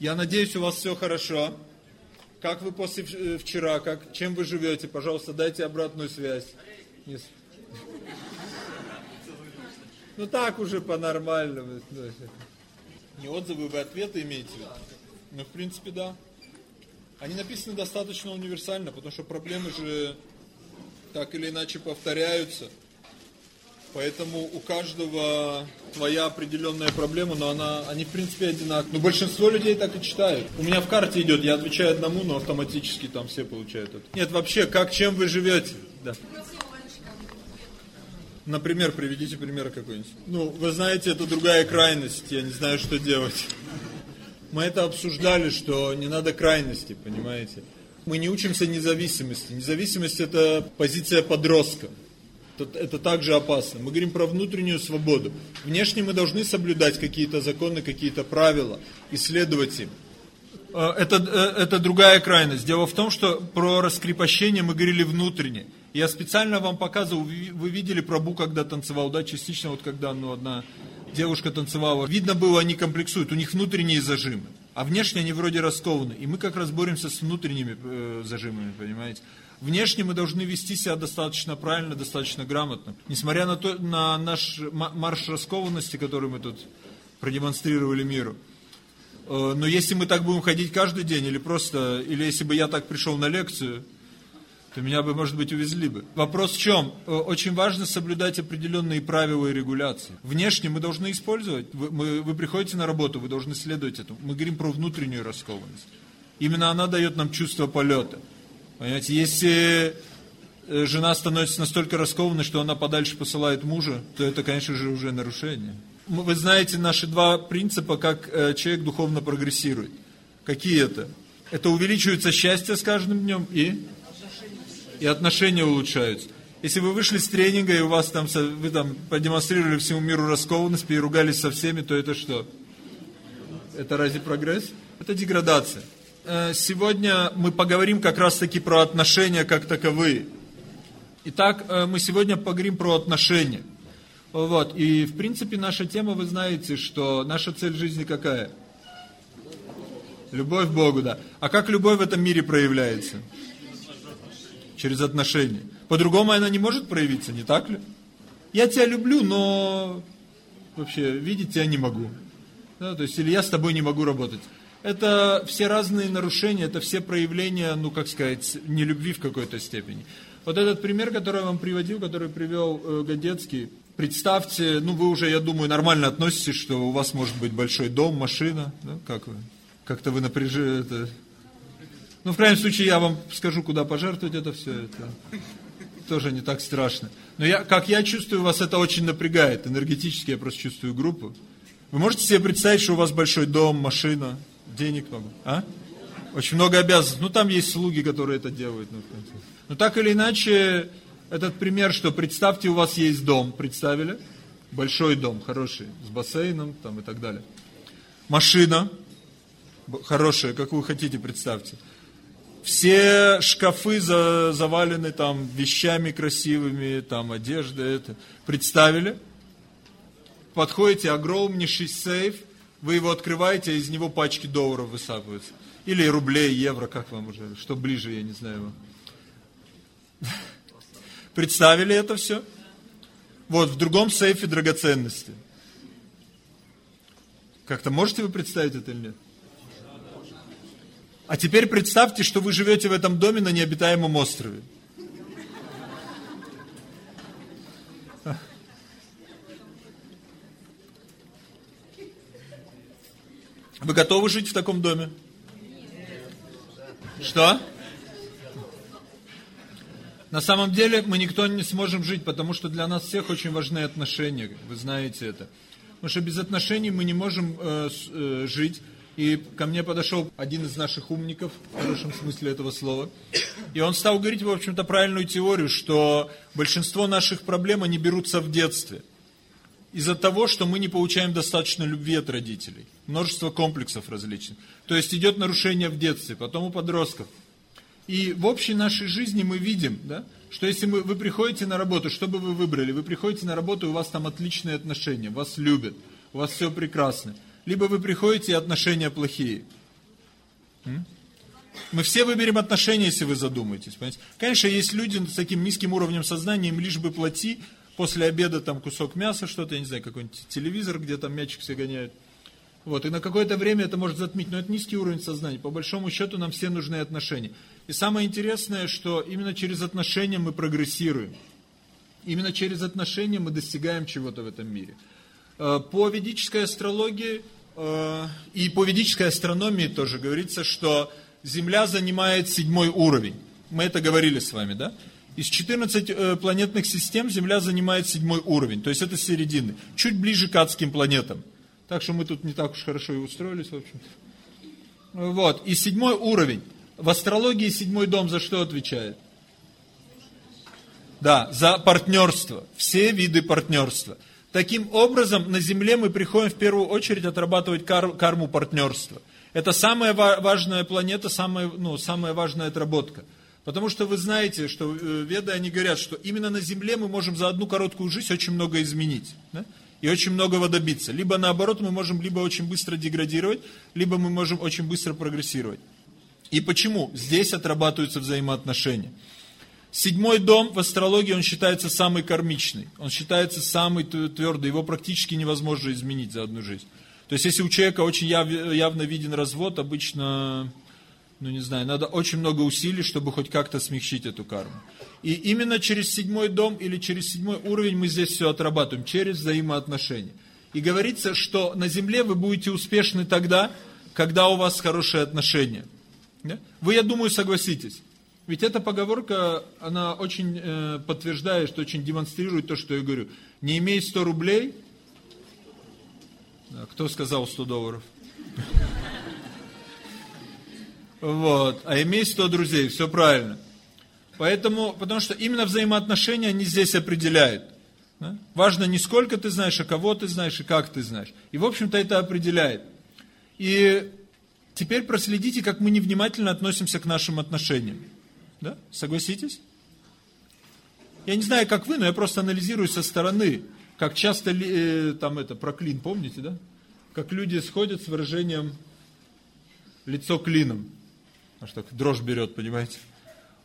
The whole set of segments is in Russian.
Я надеюсь, у вас все хорошо. Как вы после э, вчера, как, чем вы живете? Пожалуйста, дайте обратную связь. Ну так уже по-нормальному. Не отзывы, вы ответы имеете? Ну, в принципе, да. Они написаны достаточно универсально, потому что проблемы же так или иначе повторяются. Поэтому у каждого твоя определенная проблема, но она, они в принципе одинаковые. Но большинство людей так и читают. У меня в карте идет, я отвечаю одному, но автоматически там все получают это. Нет, вообще, как, чем вы живете? Да. Например, приведите пример какой-нибудь. Ну, вы знаете, это другая крайность, я не знаю, что делать. Мы это обсуждали, что не надо крайности, понимаете. Мы не учимся независимости. Независимость это позиция подростка. Это, это также опасно. Мы говорим про внутреннюю свободу. Внешне мы должны соблюдать какие-то законы, какие-то правила, исследовать им. Э, это, э, это другая крайность. Дело в том, что про раскрепощение мы говорили внутренне. Я специально вам показывал, вы видели Прабу, когда танцевал, да, частично, вот когда ну, одна девушка танцевала. Видно было, они комплексуют, у них внутренние зажимы. А внешне они вроде раскованы. И мы как раз боремся с внутренними э, зажимами, понимаете. Внешне мы должны вести себя достаточно правильно, достаточно грамотно. Несмотря на, то, на наш марш раскованности, который мы тут продемонстрировали миру. Э, но если мы так будем ходить каждый день, или просто, или если бы я так пришел на лекцию, то меня бы, может быть, увезли бы. Вопрос в чем? Э, очень важно соблюдать определенные правила и регуляции. Внешне мы должны использовать. Вы, мы, вы приходите на работу, вы должны следовать этому. Мы говорим про внутреннюю раскованность. Именно она дает нам чувство полета. Понимаете, если э, жена становится настолько раскованной, что она подальше посылает мужа, то это, конечно же, уже нарушение. Вы знаете наши два принципа, как э, человек духовно прогрессирует. Какие это? Это увеличивается счастье с каждым днем и и отношения улучшаются. Если вы вышли с тренинга, и у вас там, вы там продемонстрировали всему миру раскованность, переругались со всеми, то это что? Это разве прогресс? Это деградация. Э, сегодня мы поговорим как раз таки про отношения как таковые. Итак, э, мы сегодня поговорим про отношения. Вот. И, в принципе, наша тема, вы знаете, что наша цель жизни какая? Любовь к Богу, да. А как любовь в этом мире проявляется? через отношения. По-другому она не может проявиться, не так ли? Я тебя люблю, но вообще видеть тебя не могу. Да, то есть, или я с тобой не могу работать. Это все разные нарушения, это все проявления, ну, как сказать, нелюбви в какой-то степени. Вот этот пример, который я вам приводил, который привел э, Годецкий, представьте, ну, вы уже, я думаю, нормально относитесь, что у вас может быть большой дом, машина, да, как вы? Как-то вы напряжены, это, ну, в крайнем случае, я вам скажу, куда пожертвовать это все. Это тоже не так страшно. Но я, как я чувствую, вас это очень напрягает. Энергетически я просто чувствую группу. Вы можете себе представить, что у вас большой дом, машина, денег много? А? Очень много обязанностей. Ну, там есть слуги, которые это делают. Ну, Но так или иначе, этот пример, что представьте, у вас есть дом, представили? Большой дом, хороший, с бассейном там и так далее. Машина, хорошая, как вы хотите, представьте. Все шкафы за, завалены там вещами красивыми, там одежда, это. Представили? Подходите, огромнейший сейф, вы его открываете, а из него пачки долларов высапываются. Или рублей, евро, как вам уже, что ближе, я не знаю. Представили это все? Вот, в другом сейфе драгоценности. Как-то можете вы представить это или нет? А теперь представьте, что вы живете в этом доме на необитаемом острове. Вы готовы жить в таком доме? Что? На самом деле мы никто не сможем жить, потому что для нас всех очень важны отношения. Вы знаете это. Потому что без отношений мы не можем э, э, жить. И ко мне подошел один из наших умников, в хорошем смысле этого слова, и он стал говорить, в общем-то, правильную теорию, что большинство наших проблем, они берутся в детстве. Из-за того, что мы не получаем достаточно любви от родителей. Множество комплексов различных. То есть идет нарушение в детстве, потом у подростков. И в общей нашей жизни мы видим, да, что если мы, вы приходите на работу, что бы вы выбрали? Вы приходите на работу, у вас там отличные отношения, вас любят, у вас все прекрасно либо вы приходите и отношения плохие. Мы все выберем отношения, если вы задумаетесь. Понимаете? Конечно, есть люди с таким низким уровнем сознания, им лишь бы плати, после обеда там кусок мяса, что-то, я не знаю, какой-нибудь телевизор, где там мячик все гоняют. Вот, и на какое-то время это может затмить, но это низкий уровень сознания. По большому счету нам все нужны отношения. И самое интересное, что именно через отношения мы прогрессируем. Именно через отношения мы достигаем чего-то в этом мире. Э, по ведической астрологии э, и по ведической астрономии тоже говорится, что Земля занимает седьмой уровень. Мы это говорили с вами, да? Из 14 э, планетных систем Земля занимает седьмой уровень, то есть это середины, чуть ближе к адским планетам. Так что мы тут не так уж хорошо и устроились, в общем-то. Вот, и седьмой уровень. В астрологии седьмой дом за что отвечает? Да, за партнерство. Все виды партнерства. Таким образом, на Земле мы приходим в первую очередь отрабатывать кар карму партнерства. Это самая важная планета, самая, ну, самая важная отработка. Потому что вы знаете, что э, веды, они говорят, что именно на Земле мы можем за одну короткую жизнь очень много изменить. Да? И очень многого добиться. Либо наоборот, мы можем либо очень быстро деградировать, либо мы можем очень быстро прогрессировать. И почему? Здесь отрабатываются взаимоотношения. Седьмой дом в астрологии, он считается самый кармичный. Он считается самый твердый. Его практически невозможно изменить за одну жизнь. То есть, если у человека очень яв, явно виден развод, обычно, ну не знаю, надо очень много усилий, чтобы хоть как-то смягчить эту карму. И именно через седьмой дом или через седьмой уровень мы здесь все отрабатываем, через взаимоотношения. И говорится, что на земле вы будете успешны тогда, когда у вас хорошие отношения. Да? Вы, я думаю, согласитесь. Ведь эта поговорка, она очень э, подтверждает, что очень демонстрирует то, что я говорю. Не имей 100 рублей, кто сказал 100 долларов? Вот. А имей 100 друзей, все правильно. Поэтому, потому что именно взаимоотношения они здесь определяют. Да? Важно не сколько ты знаешь, а кого ты знаешь и как ты знаешь. И, в общем-то, это определяет. И теперь проследите, как мы невнимательно относимся к нашим отношениям. Да? Согласитесь? Я не знаю, как вы, но я просто анализирую со стороны. Как часто э, там это, про клин, помните, да? Как люди сходят с выражением лицо клином. Аж так дрожь берет, понимаете?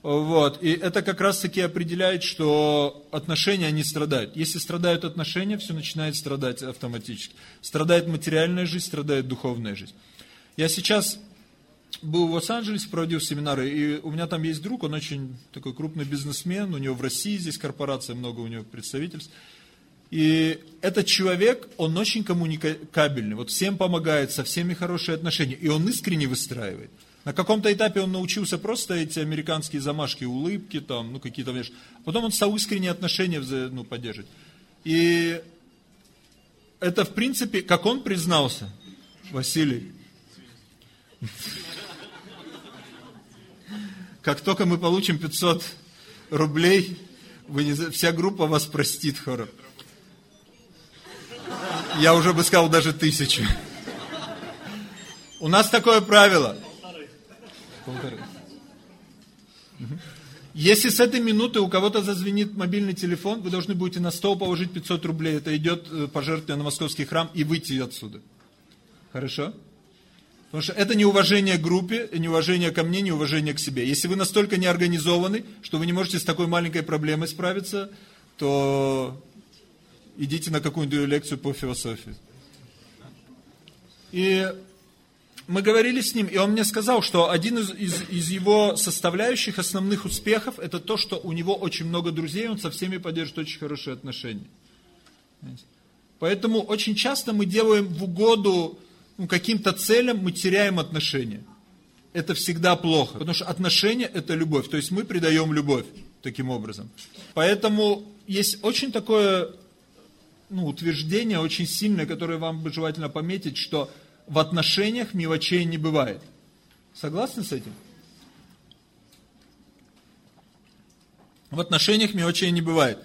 Вот. И это как раз таки определяет, что отношения, они страдают. Если страдают отношения, все начинает страдать автоматически. Страдает материальная жизнь, страдает духовная жизнь. Я сейчас был в Лос-Анджелесе, проводил семинары, и у меня там есть друг, он очень такой крупный бизнесмен, у него в России здесь корпорация, много у него представительств. И этот человек, он очень коммуникабельный, вот всем помогает, со всеми хорошие отношения, и он искренне выстраивает. На каком-то этапе он научился просто эти американские замашки, улыбки, там, ну какие-то вещи. Потом он стал искренние отношения ну, поддерживать. И это в принципе, как он признался, Василий, как только мы получим 500 рублей, вы не, вся группа вас простит хором. Я уже бы сказал даже тысячу. У нас такое правило. Если с этой минуты у кого-то зазвенит мобильный телефон, вы должны будете на стол положить 500 рублей. Это идет э, пожертвование на московский храм и выйти отсюда. Хорошо? Потому что это неуважение к группе, неуважение ко мне, неуважение к себе. Если вы настолько не организованы, что вы не можете с такой маленькой проблемой справиться, то идите на какую-нибудь лекцию по философии. И мы говорили с ним, и он мне сказал, что один из, из, из его составляющих основных успехов, это то, что у него очень много друзей, он со всеми поддерживает очень хорошие отношения. Поэтому очень часто мы делаем в угоду ну, каким-то целям, мы теряем отношения. Это всегда плохо, потому что отношения это любовь, то есть мы придаем любовь таким образом. Поэтому есть очень такое ну, утверждение очень сильное, которое вам бы желательно пометить, что в отношениях мелочей не бывает. Согласны с этим? В отношениях мелочей не бывает.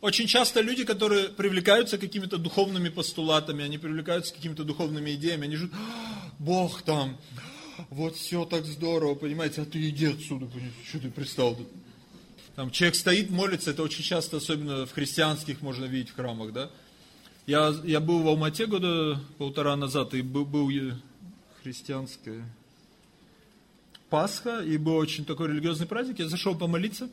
Очень часто люди, которые привлекаются какими-то духовными постулатами, они привлекаются какими-то духовными идеями, они живут, «А, Бог там, вот все так здорово, понимаете, а ты иди отсюда, что ты пристал тут. Там человек стоит, молится, это очень часто, особенно в христианских, можно видеть в храмах, да. Я, я был в Алмате года полтора назад, и был, был христианское, Пасха, и был очень такой религиозный праздник, я зашел помолиться,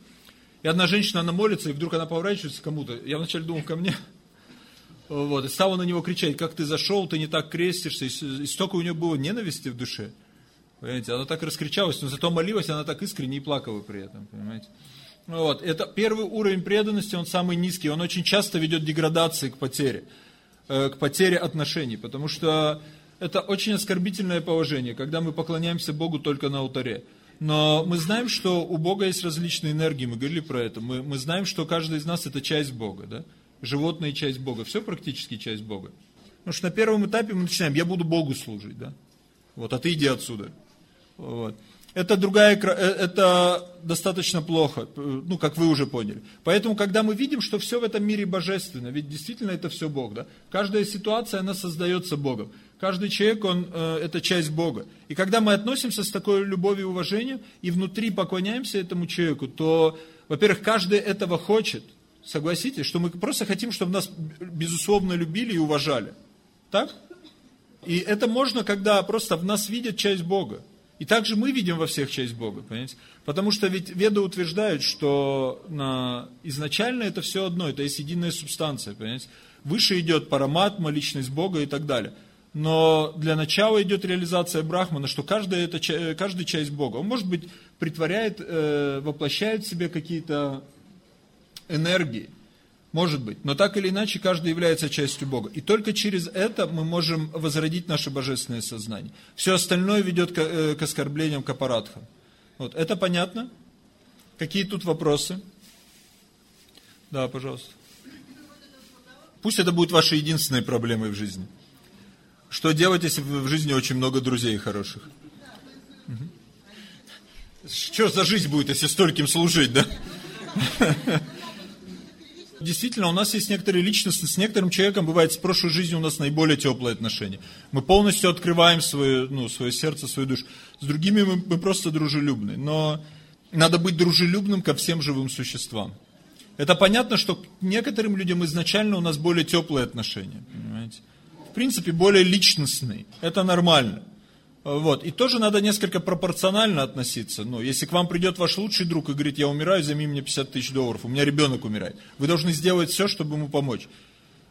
и одна женщина, она молится, и вдруг она поворачивается кому-то. Я вначале думал, ко мне. Вот, и стала на него кричать, как ты зашел, ты не так крестишься, и столько у нее было ненависти в душе. Понимаете, она так раскричалась, но зато молилась, она так искренне и плакала при этом, понимаете. Вот, это первый уровень преданности, он самый низкий, он очень часто ведет деградации к потере, к потере отношений, потому что это очень оскорбительное положение, когда мы поклоняемся Богу только на алтаре. Но мы знаем, что у Бога есть различные энергии, мы говорили про это. Мы, мы знаем, что каждый из нас это часть Бога, да? животная часть Бога, все практически часть Бога. Потому что на первом этапе мы начинаем, я буду Богу служить, да? Вот, а ты иди отсюда. Вот. Это другая, э, это достаточно плохо, ну, как вы уже поняли. Поэтому, когда мы видим, что все в этом мире божественно, ведь действительно это все Бог, да? Каждая ситуация, она создается Богом. Каждый человек, он, э, это часть Бога. И когда мы относимся с такой любовью и уважением, и внутри поклоняемся этому человеку, то, во-первых, каждый этого хочет. Согласитесь, что мы просто хотим, чтобы нас, безусловно, любили и уважали. Так? И это можно, когда просто в нас видят часть Бога. И также мы видим во всех часть Бога, понимаете? Потому что ведь веды утверждают, что на... изначально это все одно, это есть единая субстанция, понимаете? Выше идет параматма, личность Бога и так далее. Но для начала идет реализация Брахмана, что каждая, это, каждая часть Бога. Он, может быть, притворяет, э, воплощает в себе какие-то энергии, может быть. Но так или иначе, каждый является частью Бога. И только через это мы можем возродить наше божественное сознание. Все остальное ведет к, э, к оскорблениям, к аппаратхам. Вот. Это понятно? Какие тут вопросы? Да, пожалуйста. Пусть это будет вашей единственной проблемой в жизни. Что делать, если в жизни очень много друзей хороших? Что за жизнь будет, если стольким служить, да? действительно, у нас есть некоторые личности, с некоторым человеком бывает с прошлой жизнью у нас наиболее теплые отношения. Мы полностью открываем свое, ну, свое сердце, свою душу. С другими мы, мы просто дружелюбны. Но надо быть дружелюбным ко всем живым существам. Это понятно, что к некоторым людям изначально у нас более теплые отношения. Понимаете? В принципе, более личностные. Это нормально. Вот. И тоже надо несколько пропорционально относиться. Ну, если к вам придет ваш лучший друг и говорит, я умираю, займи мне 50 тысяч долларов, у меня ребенок умирает. Вы должны сделать все, чтобы ему помочь.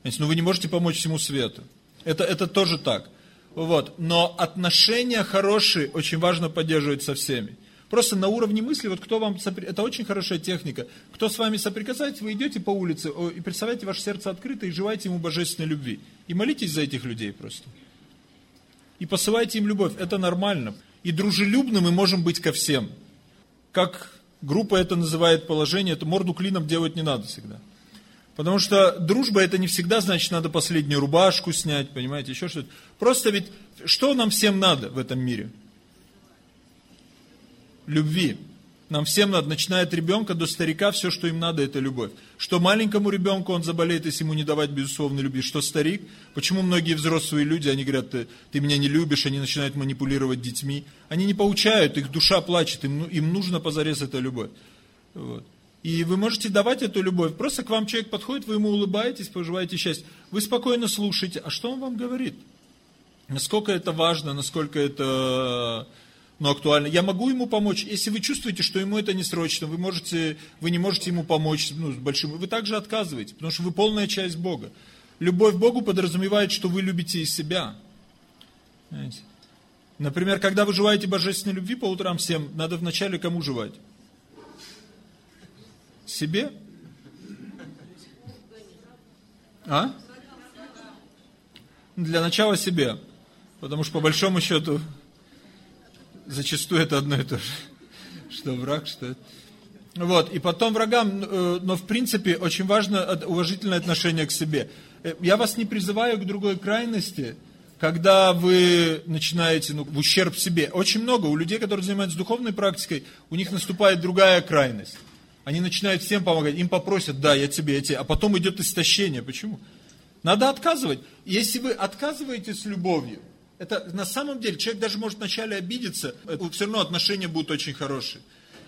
Знаете, ну, вы не можете помочь всему свету. Это, это тоже так. Вот. Но отношения хорошие очень важно поддерживать со всеми. Просто на уровне мысли, вот кто вам, это очень хорошая техника, кто с вами соприкасается, вы идете по улице и представляете ваше сердце открыто и желаете ему божественной любви. И молитесь за этих людей просто и посылайте им любовь. Это нормально. И дружелюбны мы можем быть ко всем. Как группа это называет положение, это морду клином делать не надо всегда. Потому что дружба это не всегда значит, надо последнюю рубашку снять, понимаете, еще что-то. Просто ведь, что нам всем надо в этом мире? Любви. Нам всем надо, начиная от ребенка до старика, все, что им надо, это любовь. Что маленькому ребенку он заболеет, если ему не давать безусловной любви. Что старик, почему многие взрослые люди, они говорят, ты, ты меня не любишь, они начинают манипулировать детьми. Они не получают, их душа плачет, им, им нужно позарез эта любовь. Вот. И вы можете давать эту любовь. Просто к вам человек подходит, вы ему улыбаетесь, пожелаете счастья. Вы спокойно слушаете. А что он вам говорит? Насколько это важно, насколько это но актуально. Я могу ему помочь, если вы чувствуете, что ему это не срочно, вы, можете, вы не можете ему помочь ну, с большим, вы также отказываете, потому что вы полная часть Бога. Любовь к Богу подразумевает, что вы любите и себя. Знаете? Например, когда вы желаете божественной любви по утрам всем, надо вначале кому желать? Себе? А? Для начала себе. Потому что по большому счету зачастую это одно и то же. Что враг, что. Вот, и потом врагам, э, но в принципе очень важно уважительное отношение к себе. Э, я вас не призываю к другой крайности, когда вы начинаете ну, в ущерб себе. Очень много у людей, которые занимаются духовной практикой, у них наступает другая крайность. Они начинают всем помогать, им попросят, да, я тебе, я тебе, а потом идет истощение. Почему? Надо отказывать. Если вы отказываете с любовью, это на самом деле, человек даже может вначале обидеться, все равно отношения будут очень хорошие.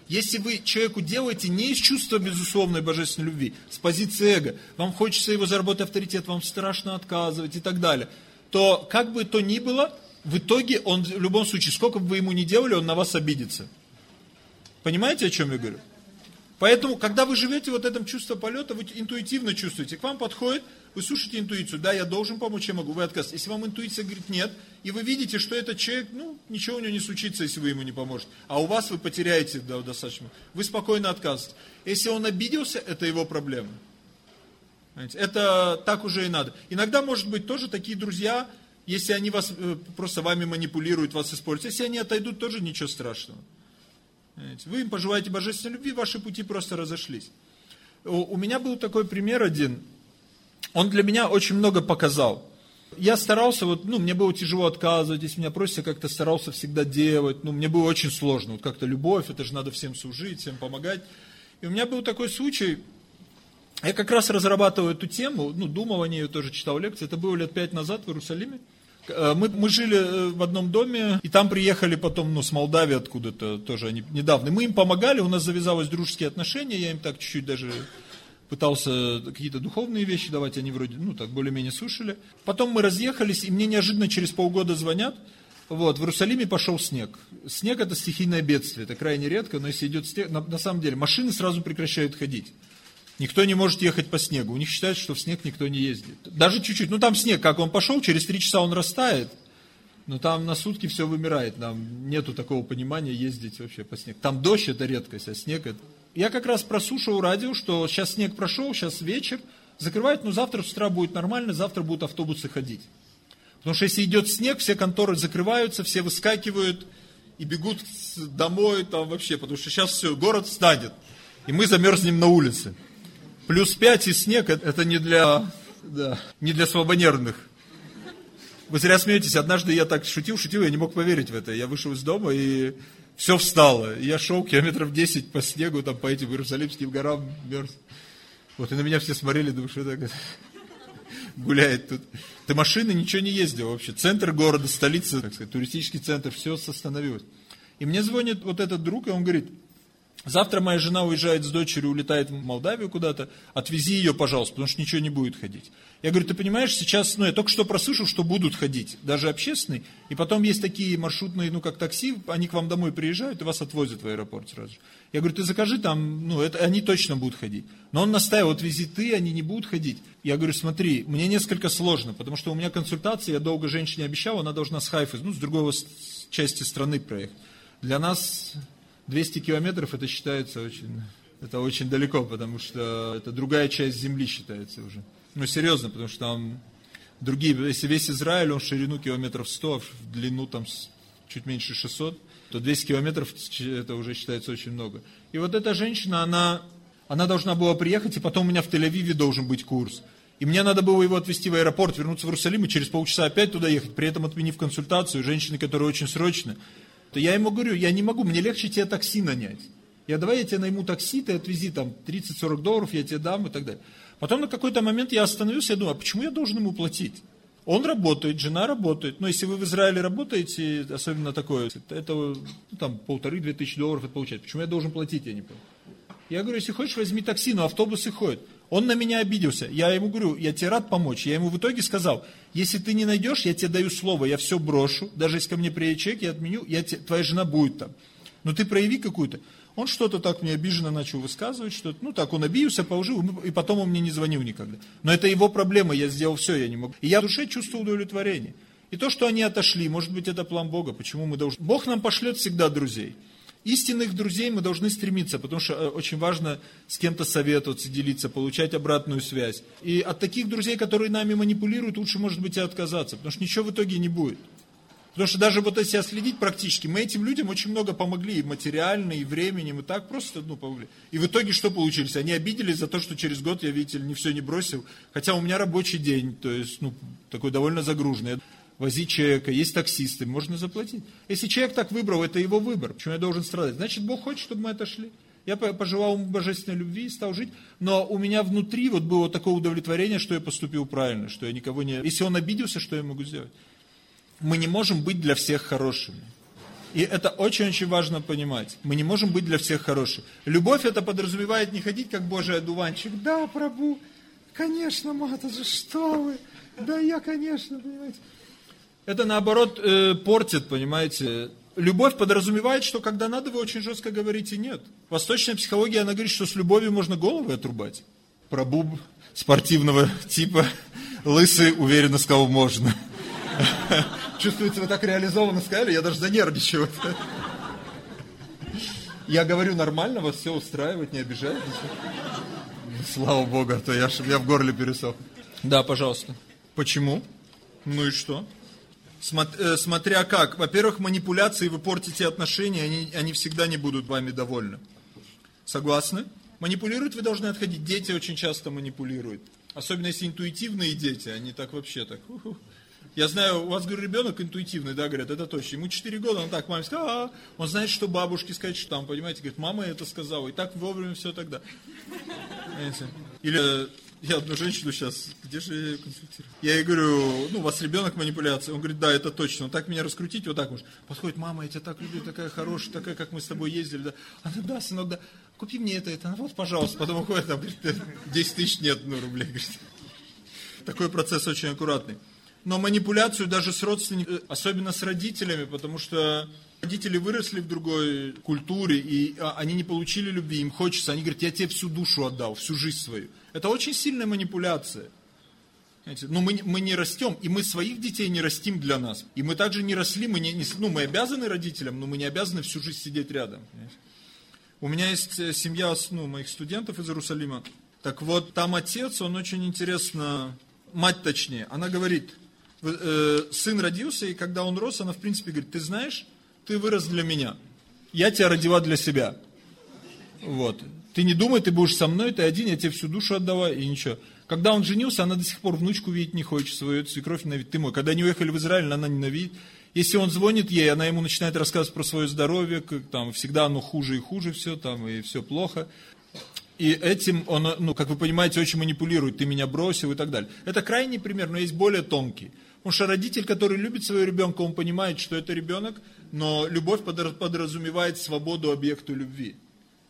Если вы человеку делаете не из чувства безусловной божественной любви, с позиции эго, вам хочется его заработать авторитет, вам страшно отказывать и так далее, то как бы то ни было, в итоге он в любом случае, сколько бы вы ему ни делали, он на вас обидится. Понимаете, о чем я говорю? Поэтому, когда вы живете вот этом чувство полета, вы интуитивно чувствуете. К вам подходит, вы слушаете интуицию, да, я должен помочь, я могу, вы отказываетесь. Если вам интуиция говорит нет, и вы видите, что этот человек, ну, ничего у него не случится, если вы ему не поможете. А у вас вы потеряете да, достаточно. Вы спокойно отказываетесь. Если он обиделся, это его проблема. Это так уже и надо. Иногда, может быть, тоже такие друзья, если они вас э, просто вами манипулируют, вас используют, если они отойдут, тоже ничего страшного. Вы им пожелаете божественной любви, ваши пути просто разошлись. У меня был такой пример один. Он для меня очень много показал. Я старался, вот, ну, мне было тяжело отказывать, если меня просят, как-то старался всегда делать, ну, мне было очень сложно, вот как-то любовь, это же надо всем служить, всем помогать. И у меня был такой случай, я как раз разрабатывал эту тему, ну, думал о ней, тоже читал лекции, это было лет пять назад в Иерусалиме. Э, мы, мы жили э, в одном доме, и там приехали потом, ну, с Молдавии откуда-то, тоже они недавно. Мы им помогали, у нас завязалось дружеские отношения, я им так чуть-чуть даже пытался какие-то духовные вещи давать, они вроде, ну, так более-менее слушали. Потом мы разъехались, и мне неожиданно через полгода звонят, вот, в Иерусалиме пошел снег. Снег это стихийное бедствие, это крайне редко, но если идет снег, на, на самом деле, машины сразу прекращают ходить. Никто не может ехать по снегу. У них считают, что в снег никто не ездит. Даже чуть-чуть. Ну там снег, как он пошел, через три часа он растает. Но там на сутки все вымирает. Нам нету такого понимания ездить вообще по снегу. Там дождь это редкость, а снег это... Я как раз прослушал радио, что сейчас снег прошел, сейчас вечер. Закрывают, но завтра с утра будет нормально, завтра будут автобусы ходить. Потому что если идет снег, все конторы закрываются, все выскакивают и бегут домой там вообще, потому что сейчас все, город станет. И мы замерзнем на улице. Плюс 5 и снег, это не для, да, не для слабонервных. Вы зря смеетесь, однажды я так шутил, шутил, я не мог поверить в это. Я вышел из дома и все встало. Я шел километров 10 по снегу, там по этим Иерусалимским горам мерз. Вот и на меня все смотрели, думаю, что это гуляет тут. Ты машины ничего не ездил вообще. Центр города, столица, так сказать, туристический центр, все остановилось. И мне звонит вот этот друг, и он говорит, Завтра моя жена уезжает с дочерью, улетает в Молдавию куда-то, отвези ее, пожалуйста, потому что ничего не будет ходить. Я говорю, ты понимаешь, сейчас, ну, я только что прослышал, что будут ходить, даже общественные, и потом есть такие маршрутные, ну, как такси, они к вам домой приезжают и вас отвозят в аэропорт сразу же. Я говорю, ты закажи там, ну, это, они точно будут ходить. Но он настаивал, отвези ты, они не будут ходить. Я говорю, смотри, мне несколько сложно, потому что у меня консультация, я долго женщине обещал, она должна с Хайфы, ну, с другой части страны проехать. Для нас 200 километров это считается очень, это очень далеко, потому что это другая часть земли считается уже. Ну, серьезно, потому что там другие, если весь Израиль, он в ширину километров 100, а в длину там чуть меньше 600, то 200 километров это уже считается очень много. И вот эта женщина, она, она должна была приехать, и потом у меня в Тель-Авиве должен быть курс. И мне надо было его отвезти в аэропорт, вернуться в Иерусалим и через полчаса опять туда ехать, при этом отменив консультацию, женщины, которые очень срочно то я ему говорю, я не могу, мне легче тебе такси нанять. Я давай я тебе найму такси, ты отвези там 30-40 долларов, я тебе дам и так далее. Потом на какой-то момент я остановился, я думаю, а почему я должен ему платить? Он работает, жена работает. Но если вы в Израиле работаете, особенно такое, это ну, там полторы-две тысячи долларов это получает. Почему я должен платить, я не понимаю. Я говорю, если хочешь, возьми такси, но автобусы ходят. Он на меня обиделся. Я ему говорю, я тебе рад помочь. Я ему в итоге сказал, если ты не найдешь, я тебе даю слово, я все брошу. Даже если ко мне приедет человек, я отменю, я тебе, твоя жена будет там. Но ты прояви какую-то. Он что-то так мне обиженно начал высказывать, что ну так он обиделся, положил, и потом он мне не звонил никогда. Но это его проблема, я сделал все, я не могу. И я в душе чувствовал удовлетворение. И то, что они отошли, может быть, это план Бога. Почему мы должны... Бог нам пошлет всегда друзей. Истинных друзей мы должны стремиться, потому что э, очень важно с кем-то советоваться, делиться, получать обратную связь. И от таких друзей, которые нами манипулируют, лучше, может быть, и отказаться, потому что ничего в итоге не будет. Потому что даже вот если следить практически, мы этим людям очень много помогли, и материально, и временем, и так просто, ну, помогли. И в итоге что получились? Они обиделись за то, что через год я, видите ли, не все не бросил, хотя у меня рабочий день, то есть, ну, такой довольно загруженный возить человека, есть таксисты, можно заплатить. Если человек так выбрал, это его выбор, почему я должен страдать? Значит, Бог хочет, чтобы мы отошли. Я пожелал ему божественной любви и стал жить, но у меня внутри вот было такое удовлетворение, что я поступил правильно, что я никого не... Если он обиделся, что я могу сделать? Мы не можем быть для всех хорошими. И это очень-очень важно понимать. Мы не можем быть для всех хорошими. Любовь это подразумевает не ходить как Божий одуванчик. Да, Прабу, конечно, Мата, что вы? Да я, конечно, понимаете. Это наоборот э, портит, понимаете. Любовь подразумевает, что когда надо, вы очень жестко говорите нет. Восточная психология, она говорит, что с любовью можно головы отрубать. Пробуб спортивного типа, лысый уверенно сказал, можно. Чувствуете, вы так реализованно сказали, я даже занервничаю. Я говорю нормально, вас все устраивает, не обижайтесь. Слава Богу, а то я, я в горле пересох. Да, пожалуйста. Почему? Ну и что? Э, смотря как. Во-первых, манипуляции, вы портите отношения, они, они всегда не будут вами довольны. Согласны? Манипулировать вы должны отходить. Дети очень часто манипулируют. Особенно если интуитивные дети, они так вообще так. Я знаю, у вас, говорю, ребенок интуитивный, да, говорят, это точно. Ему 4 года, он так маме сказал, а, он знает, что бабушке сказать, что там, понимаете, говорит, мама это сказала, и так вовремя все тогда. Или я одну женщину сейчас, где же я ее консультирую? Я ей говорю, ну, у вас ребенок манипуляции. Он говорит, да, это точно. Он так меня раскрутить, вот так может. Подходит, мама, я тебя так люблю, такая хорошая, такая, как мы с тобой ездили. Да. Она, да, сынок, да, купи мне это, это. Вот, пожалуйста. Потом уходит, там, говорит, 10 тысяч нет, ну, рублей. Говорит. Такой процесс очень аккуратный. Но манипуляцию даже с родственниками, особенно с родителями, потому что родители выросли в другой культуре, и а, они не получили любви, им хочется. Они говорят, я тебе всю душу отдал, всю жизнь свою. Это очень сильная манипуляция. Но мы, мы не растем, и мы своих детей не растим для нас. И мы также не росли, мы, не, не, ну, мы обязаны родителям, но мы не обязаны всю жизнь сидеть рядом. У меня есть э, семья ну, моих студентов из Иерусалима. Так вот, там отец, он очень интересно, мать точнее, она говорит, э, сын родился, и когда он рос, она в принципе говорит, ты знаешь, ты вырос для меня. Я тебя родила для себя. Вот. Ты не думай, ты будешь со мной, ты один, я тебе всю душу отдавай, и ничего. Когда он женился, она до сих пор внучку видеть не хочет, свою свекровь ненавидит. Ты мой. Когда они уехали в Израиль, она ненавидит. Если он звонит ей, она ему начинает рассказывать про свое здоровье, как там всегда оно хуже и хуже все, там, и все плохо. И этим он, ну, как вы понимаете, очень манипулирует, ты меня бросил и так далее. Это крайний пример, но есть более тонкий. Потому что родитель, который любит своего ребенка, он понимает, что это ребенок, но любовь подразумевает свободу объекту любви.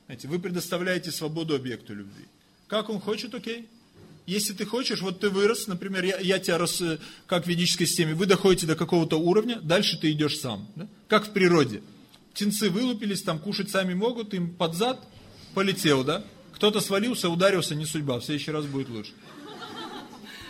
Знаете, вы предоставляете свободу объекту любви. Как он хочет, окей. Если ты хочешь, вот ты вырос, например, я, я тебя рас, как в ведической системе, вы доходите до какого-то уровня, дальше ты идешь сам. Да? Как в природе. Птенцы вылупились, там кушать сами могут, им под зад полетел, да? Кто-то свалился, ударился, не судьба, в следующий раз будет лучше.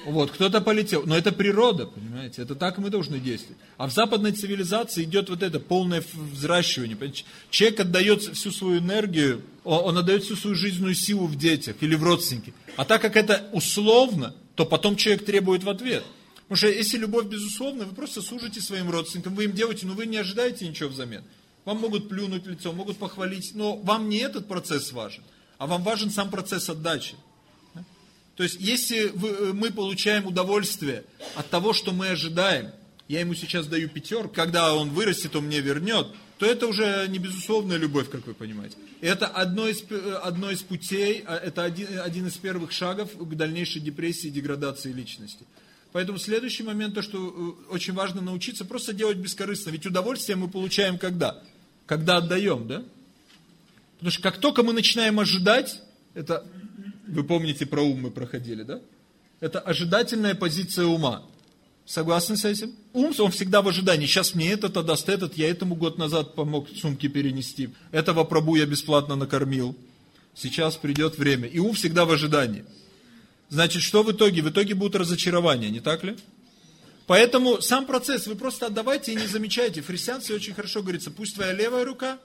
Вот, кто-то полетел. Но это природа, понимаете? Это так мы должны действовать. А в западной цивилизации идет вот это полное взращивание. Понимаете? Человек отдает всю свою энергию, он отдает всю свою жизненную силу в детях или в родственниках. А так как это условно, то потом человек требует в ответ. Потому что если любовь безусловна, вы просто служите своим родственникам, вы им делаете, но вы не ожидаете ничего взамен. Вам могут плюнуть в лицо, могут похвалить, но вам не этот процесс важен, а вам важен сам процесс отдачи. То есть, если э, мы получаем удовольствие от того, что мы ожидаем, я ему сейчас даю пятерку, когда он вырастет, он мне вернет, то это уже не безусловная любовь, как вы понимаете. Это одно из, э, одно из путей, а, это один, один из первых шагов к дальнейшей депрессии и деградации личности. Поэтому следующий момент, то, что э, очень важно научиться просто делать бескорыстно. Ведь удовольствие мы получаем когда? Когда отдаем, да? Потому что как только мы начинаем ожидать, это вы помните, про ум мы проходили, да? Это ожидательная позиция ума. Согласны с этим? Ум, он всегда в ожидании. Сейчас мне этот отдаст этот, я этому год назад помог сумки перенести. Этого пробу я бесплатно накормил. Сейчас придет время. И ум всегда в ожидании. Значит, что в итоге? В итоге будут разочарования, не так ли? Поэтому сам процесс вы просто отдавайте и не замечайте. В христианстве очень хорошо говорится, пусть твоя левая рука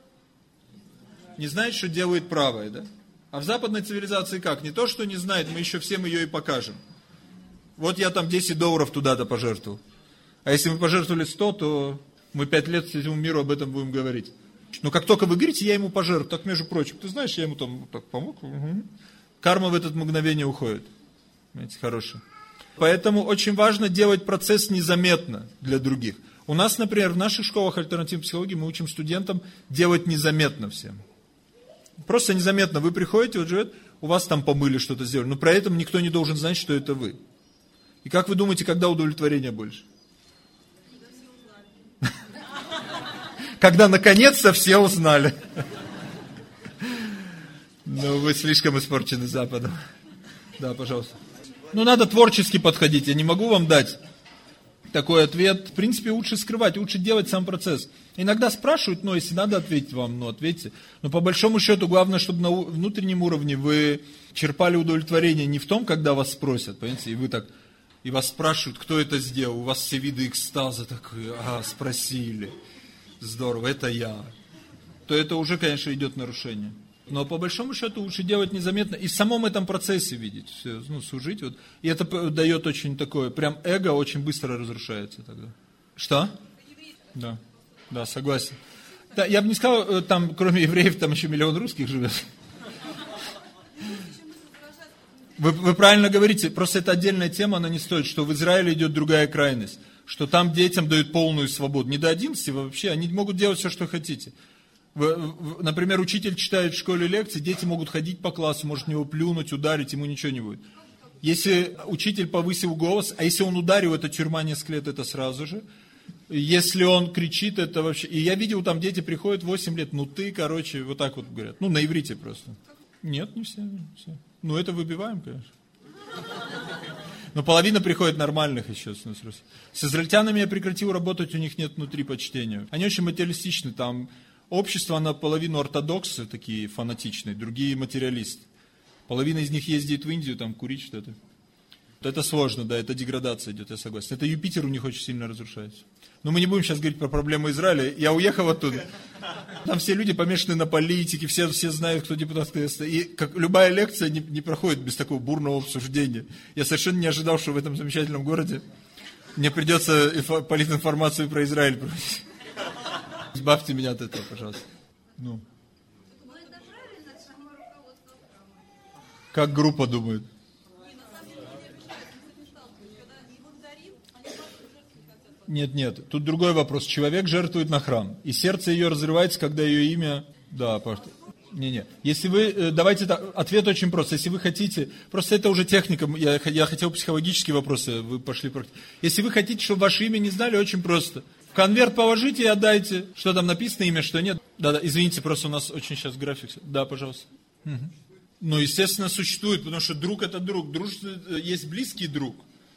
не знает, что делает правая, да? А в западной цивилизации как? Не то, что не знает, мы еще всем ее и покажем. Вот я там 10 долларов туда-то пожертвовал. А если мы пожертвовали 100, то мы 5 лет всему миру об этом будем говорить. Но как только вы говорите, я ему пожертвую. Так, между прочим, ты знаешь, я ему там так помог. Угу. Карма в это мгновение уходит. Понимаете, хорошая. Поэтому очень важно делать процесс незаметно для других. У нас, например, в наших школах альтернативной психологии мы учим студентам делать незаметно всем. Просто незаметно вы приходите, вот живет, у вас там помыли, что-то сделали, но про это никто не должен знать, что это вы. И как вы думаете, когда удовлетворение больше? Когда наконец-то все узнали. Ну, вы слишком испорчены Западом. Да, пожалуйста. Ну, надо творчески подходить, я не могу вам дать такой ответ. В принципе, лучше скрывать, лучше делать сам процесс. Иногда спрашивают, но если надо ответить вам, ну ответьте. Но по большому счету, главное, чтобы на внутреннем уровне вы черпали удовлетворение не в том, когда вас спросят, понимаете, и вы так, и вас спрашивают, кто это сделал, у вас все виды экстаза, так, а, спросили, здорово, это я. То это уже, конечно, идет нарушение. Но по большому счету лучше делать незаметно и в самом этом процессе видеть, все, ну, служить. Вот. И это дает очень такое, прям эго очень быстро разрушается тогда. Что? Да, да, согласен. Да, я бы не сказал, э, там кроме евреев там еще миллион русских живет. Вы, вы правильно говорите, просто это отдельная тема, она не стоит, что в Израиле идет другая крайность, что там детям дают полную свободу. Не до 11 вообще, они могут делать все, что хотите. Например, учитель читает в школе лекции, дети могут ходить по классу, может него плюнуть, ударить, ему ничего не будет. Если учитель повысил голос, а если он ударил, это тюрьма несколько лет, это сразу же. Если он кричит, это вообще... И я видел, там дети приходят 8 лет, ну ты, короче, вот так вот говорят. Ну, на иврите просто. Нет, не все. все. Ну, это выбиваем, конечно. Но половина приходит нормальных еще. С израильтянами я прекратил работать, у них нет внутри почтения. Они очень материалистичны, там общество наполовину ортодоксы, такие фанатичные, другие материалисты. Половина из них ездит в Индию, там курить что-то. Это сложно, да, это деградация идет, я согласен. Это Юпитер у них очень сильно разрушается. Но мы не будем сейчас говорить про проблемы Израиля. Я уехал оттуда. Там все люди помешаны на политике, все, все знают, кто депутат. И как, любая лекция не, не проходит без такого бурного обсуждения. Я совершенно не ожидал, что в этом замечательном городе мне придется политинформацию про Израиль проводить. Избавьте меня от этого, пожалуйста. Ну. Как группа думает? Нет, нет, тут другой вопрос. Человек жертвует на храм, и сердце ее разрывается, когда ее имя... Да, пожалуйста. Не-не. Если вы, э, давайте ответ очень прост. Если вы хотите, просто это уже техника, я, я хотел психологические вопросы, вы пошли Если вы хотите, чтобы ваше имя не знали, очень просто. В конверт положите и отдайте. Что там написано, имя, что нет. Да-да, извините, просто у нас очень сейчас график. Да, пожалуйста. Угу. Ну, естественно, существует, потому что друг это друг. Дружество, э, есть близкий друг.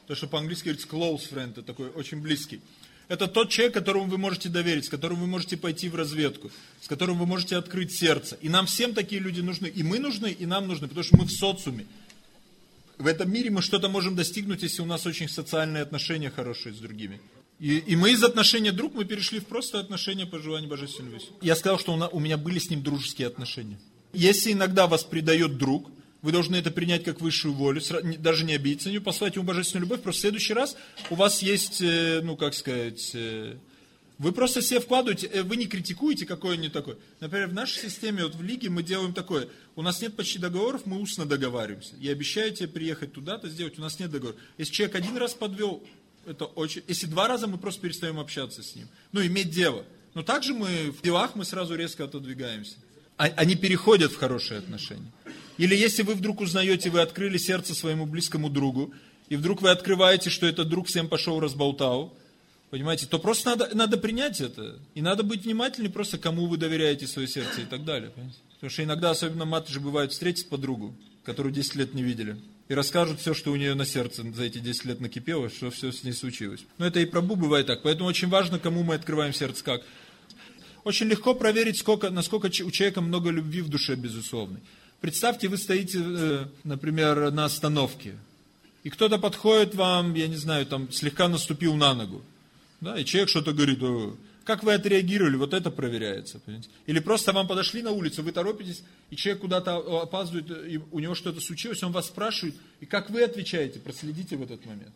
То, что по-английски говорится close friend, это такой очень близкий. Это тот человек, которому вы можете доверить, с которым вы можете пойти в разведку, с которым вы можете открыть сердце. И нам всем такие люди нужны. И мы нужны, и нам нужны, потому что мы в социуме. В этом мире мы что-то можем достигнуть, если у нас очень социальные отношения хорошие с другими. И, и мы из отношения друг, мы перешли в просто отношения по желанию Божественной любви. Я сказал, что у, меня были с ним дружеские отношения. Если иногда вас предает друг, вы должны это принять как высшую волю, даже не обидеться на нее, послать ему божественную любовь, просто в следующий раз у вас есть, э, ну как сказать, э, вы просто себе вкладываете, э, вы не критикуете, какой он не такой. Например, в нашей системе, вот в Лиге мы делаем такое, у нас нет почти договоров, мы устно договариваемся. Я обещаю тебе приехать туда-то сделать, у нас нет договоров. Если человек один раз подвел, это очень... Если два раза, мы просто перестаем общаться с ним. Ну, иметь дело. Но также мы в делах мы сразу резко отодвигаемся. А, они переходят в хорошие отношения. Или если вы вдруг узнаете, вы открыли сердце своему близкому другу, и вдруг вы открываете, что этот друг всем пошел разболтал, понимаете, то просто надо, надо принять это. И надо быть внимательнее просто, кому вы доверяете свое сердце и так далее. Понимаете? Потому что иногда, особенно маты же бывают, встретить подругу, которую 10 лет не видели и расскажут все, что у нее на сердце за эти 10 лет накипело, что все с ней случилось. Но это и прабу бывает так. Поэтому очень важно, кому мы открываем сердце как. Очень легко проверить, сколько, насколько у человека много любви в душе, безусловно. Представьте, вы стоите, э, например, на остановке, и кто-то подходит вам, я не знаю, там слегка наступил на ногу. Да, и человек что-то говорит, как вы отреагировали, вот это проверяется. Понимаете? Или просто вам подошли на улицу, вы торопитесь, и человек куда-то опаздывает, и у него что-то случилось, он вас спрашивает, и как вы отвечаете, проследите в этот момент.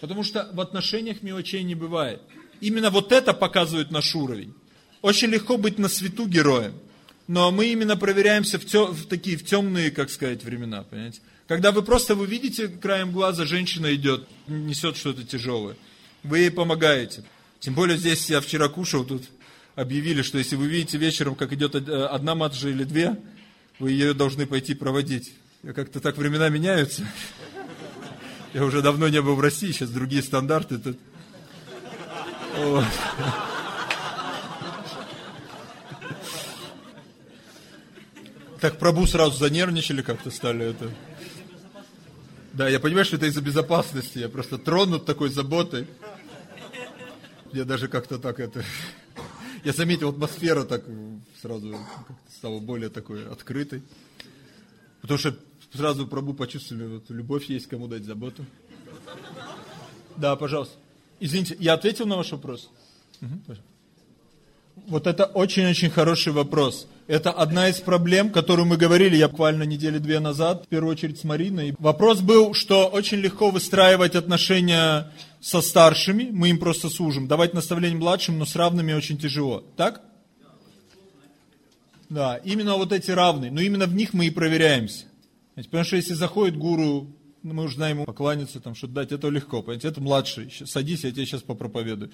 Потому что в отношениях мелочей не бывает. Именно вот это показывает наш уровень. Очень легко быть на свету героем, но мы именно проверяемся в, тё, в такие в темные, как сказать, времена, понимаете? Когда вы просто вы видите краем глаза, женщина идет, несет что-то тяжелое, вы ей помогаете. Тем более здесь я вчера кушал, тут объявили, что если вы видите вечером, как идет одна матжа или две, вы ее должны пойти проводить. Как-то так времена меняются. Я уже давно не был в России, сейчас другие стандарты тут. Вот. Так пробу сразу занервничали как-то стали это. Да, я понимаю, что это из-за безопасности. Я просто тронут такой заботой. Я даже как-то так это... Я заметил, атмосфера так сразу стала более такой открытой. Потому что сразу пробу почувствовали, вот любовь есть, кому дать заботу. Да, пожалуйста. Извините, я ответил на ваш вопрос? Угу, вот это очень-очень хороший вопрос. Это одна из проблем, которую мы говорили, я буквально недели две назад, в первую очередь с Мариной. Вопрос был, что очень легко выстраивать отношения со старшими, мы им просто служим. Давать наставление младшим, но с равными очень тяжело. Так? Да, именно вот эти равные, но именно в них мы и проверяемся. Потому что если заходит гуру, мы уже знаем ему покланяться, там что-то дать, это легко, понимаете, это младший, садись, я тебе сейчас попроповедую.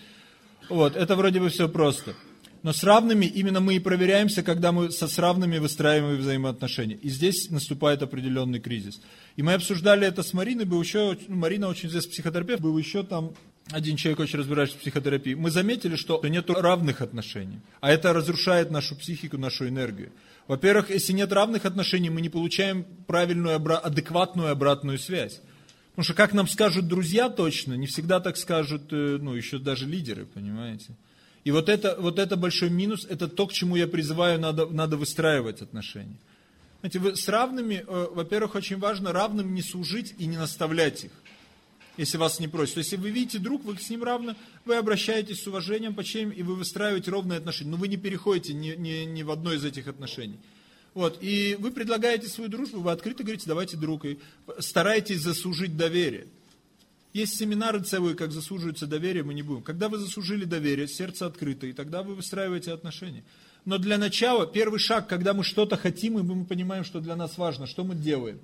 Вот, это вроде бы все просто. Но с равными именно мы и проверяемся, когда мы со с равными выстраиваем взаимоотношения. И здесь наступает определенный кризис. И мы обсуждали это с Мариной, был еще, ну, Марина очень известный психотерапевт, был еще там один человек очень разбирающийся в психотерапии. Мы заметили, что нет равных отношений, а это разрушает нашу психику, нашу энергию. Во-первых, если нет равных отношений, мы не получаем правильную, адекватную обратную связь. Потому что как нам скажут друзья точно, не всегда так скажут, э, ну, еще даже лидеры, понимаете. И вот это, вот это большой минус, это то, к чему я призываю, надо, надо выстраивать отношения. Знаете, вы с равными, э, во-первых, очень важно равным не служить и не наставлять их, если вас не просят. То есть, если вы видите друг, вы с ним равны, вы обращаетесь с уважением, почтением, и вы выстраиваете ровные отношения. Но вы не переходите ни, ни, ни в одно из этих отношений. Вот, и вы предлагаете свою дружбу, вы открыто говорите, давайте друг, и старайтесь заслужить доверие. Есть семинары целые, как заслуживается доверие, мы не будем. Когда вы заслужили доверие, сердце открыто, и тогда вы выстраиваете отношения. Но для начала, первый шаг, когда мы что-то хотим, и мы понимаем, что для нас важно, что мы делаем?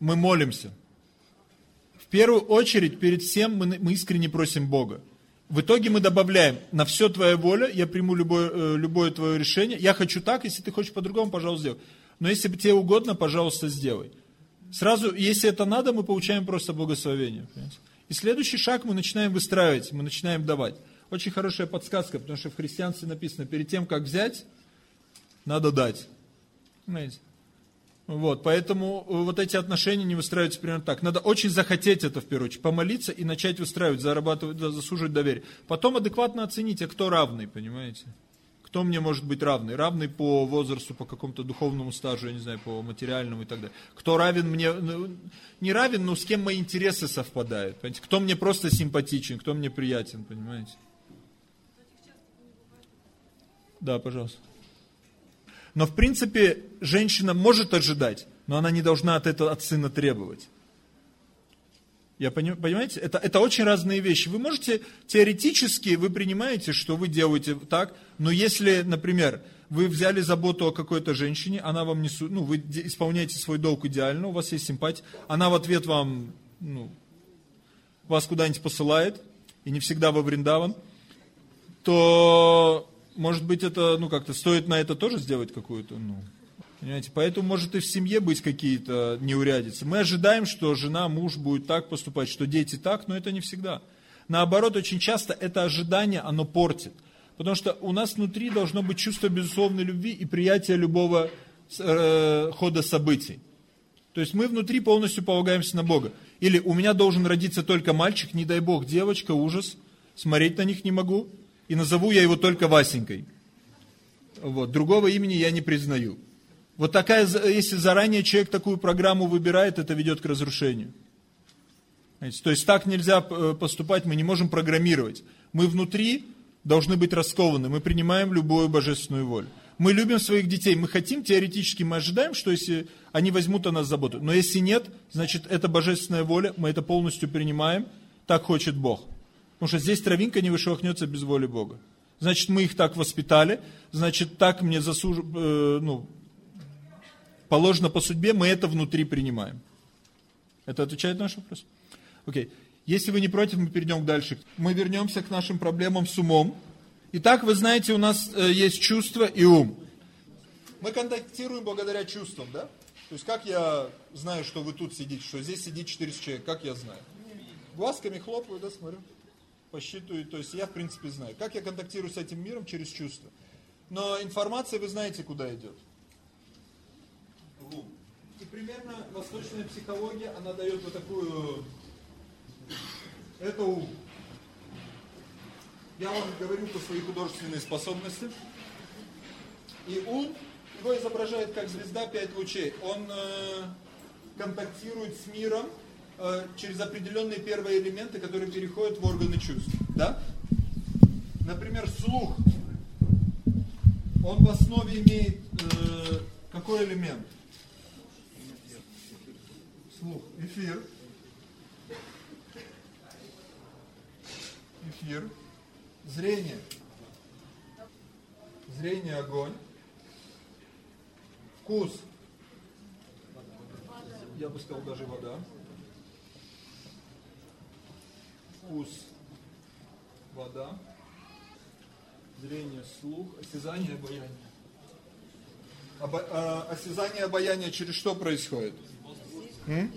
Мы молимся. В первую очередь, перед всем мы, мы искренне просим Бога. В итоге мы добавляем, на все твоя воля, я приму любое, э, любое твое решение, я хочу так, если ты хочешь по-другому, пожалуйста, сделай. Но если тебе угодно, пожалуйста, сделай. Сразу, если это надо, мы получаем просто благословение. Понимаете? И следующий шаг мы начинаем выстраивать, мы начинаем давать. Очень хорошая подсказка, потому что в христианстве написано, перед тем, как взять, надо дать. Понимаете? Вот, поэтому э, вот эти отношения не выстраиваются примерно так. Надо очень захотеть это в первую очередь, помолиться и начать выстраивать, зарабатывать, заслуживать доверие. Потом адекватно оценить, а кто равный, понимаете? Кто мне может быть равный? Равный по возрасту, по какому-то духовному стажу, я не знаю, по материальному и так далее. Кто равен мне, ну, не равен, но с кем мои интересы совпадают. Понимаете? Кто мне просто симпатичен, кто мне приятен, понимаете? Да, пожалуйста. Но в принципе женщина может ожидать, но она не должна от этого от сына требовать. Я поним, понимаете, это, это очень разные вещи. Вы можете, теоретически, вы принимаете, что вы делаете так, но если, например, вы взяли заботу о какой-то женщине, она вам не, ну, вы исполняете свой долг идеально, у вас есть симпатия, она в ответ вам, ну, вас куда-нибудь посылает, и не всегда во Вриндаван, то, может быть, это, ну, как-то стоит на это тоже сделать какую-то, ну, Понимаете? Поэтому может и в семье быть какие-то неурядицы. Мы ожидаем, что жена, муж будет так поступать, что дети так, но это не всегда. Наоборот, очень часто это ожидание, оно портит. Потому что у нас внутри должно быть чувство безусловной любви и приятия любого э, хода событий. То есть мы внутри полностью полагаемся на Бога. Или у меня должен родиться только мальчик, не дай Бог, девочка, ужас, смотреть на них не могу, и назову я его только Васенькой. Вот, другого имени я не признаю. Вот такая, если заранее человек такую программу выбирает, это ведет к разрушению. То есть так нельзя э, поступать, мы не можем программировать. Мы внутри должны быть раскованы, мы принимаем любую божественную волю. Мы любим своих детей, мы хотим, теоретически мы ожидаем, что если они возьмут о нас заботу. Но если нет, значит это божественная воля, мы это полностью принимаем, так хочет Бог. Потому что здесь травинка не вышелохнется без воли Бога. Значит, мы их так воспитали, значит, так мне засуж... Э, ну, положено по судьбе, мы это внутри принимаем. Это отвечает на наш вопрос? Окей. Okay. Если вы не против, мы перейдем дальше. Мы вернемся к нашим проблемам с умом. Итак, вы знаете, у нас э, есть чувство и ум. Мы контактируем благодаря чувствам, да? То есть, как я знаю, что вы тут сидите, что здесь сидит 400 человек, как я знаю? Глазками хлопаю, да, смотрю, посчитываю, то есть я, в принципе, знаю. Как я контактирую с этим миром? Через чувства. Но информация, вы знаете, куда идет примерно восточная психология, она дает вот такую Это ум. Я вам говорю по своей художественной способности. И ум, его изображает как звезда пять лучей. Он э, контактирует с миром э, через определенные первые элементы, которые переходят в органы чувств. Да? Например, слух. Он в основе имеет э, какой элемент? Слух. Эфир. Эфир. Зрение. Зрение огонь. Вкус. Я бы сказал даже вода. Вкус. Вода. Зрение, слух, осязание, обаяние. Обо, а, осязание, обаяние через что происходит? М?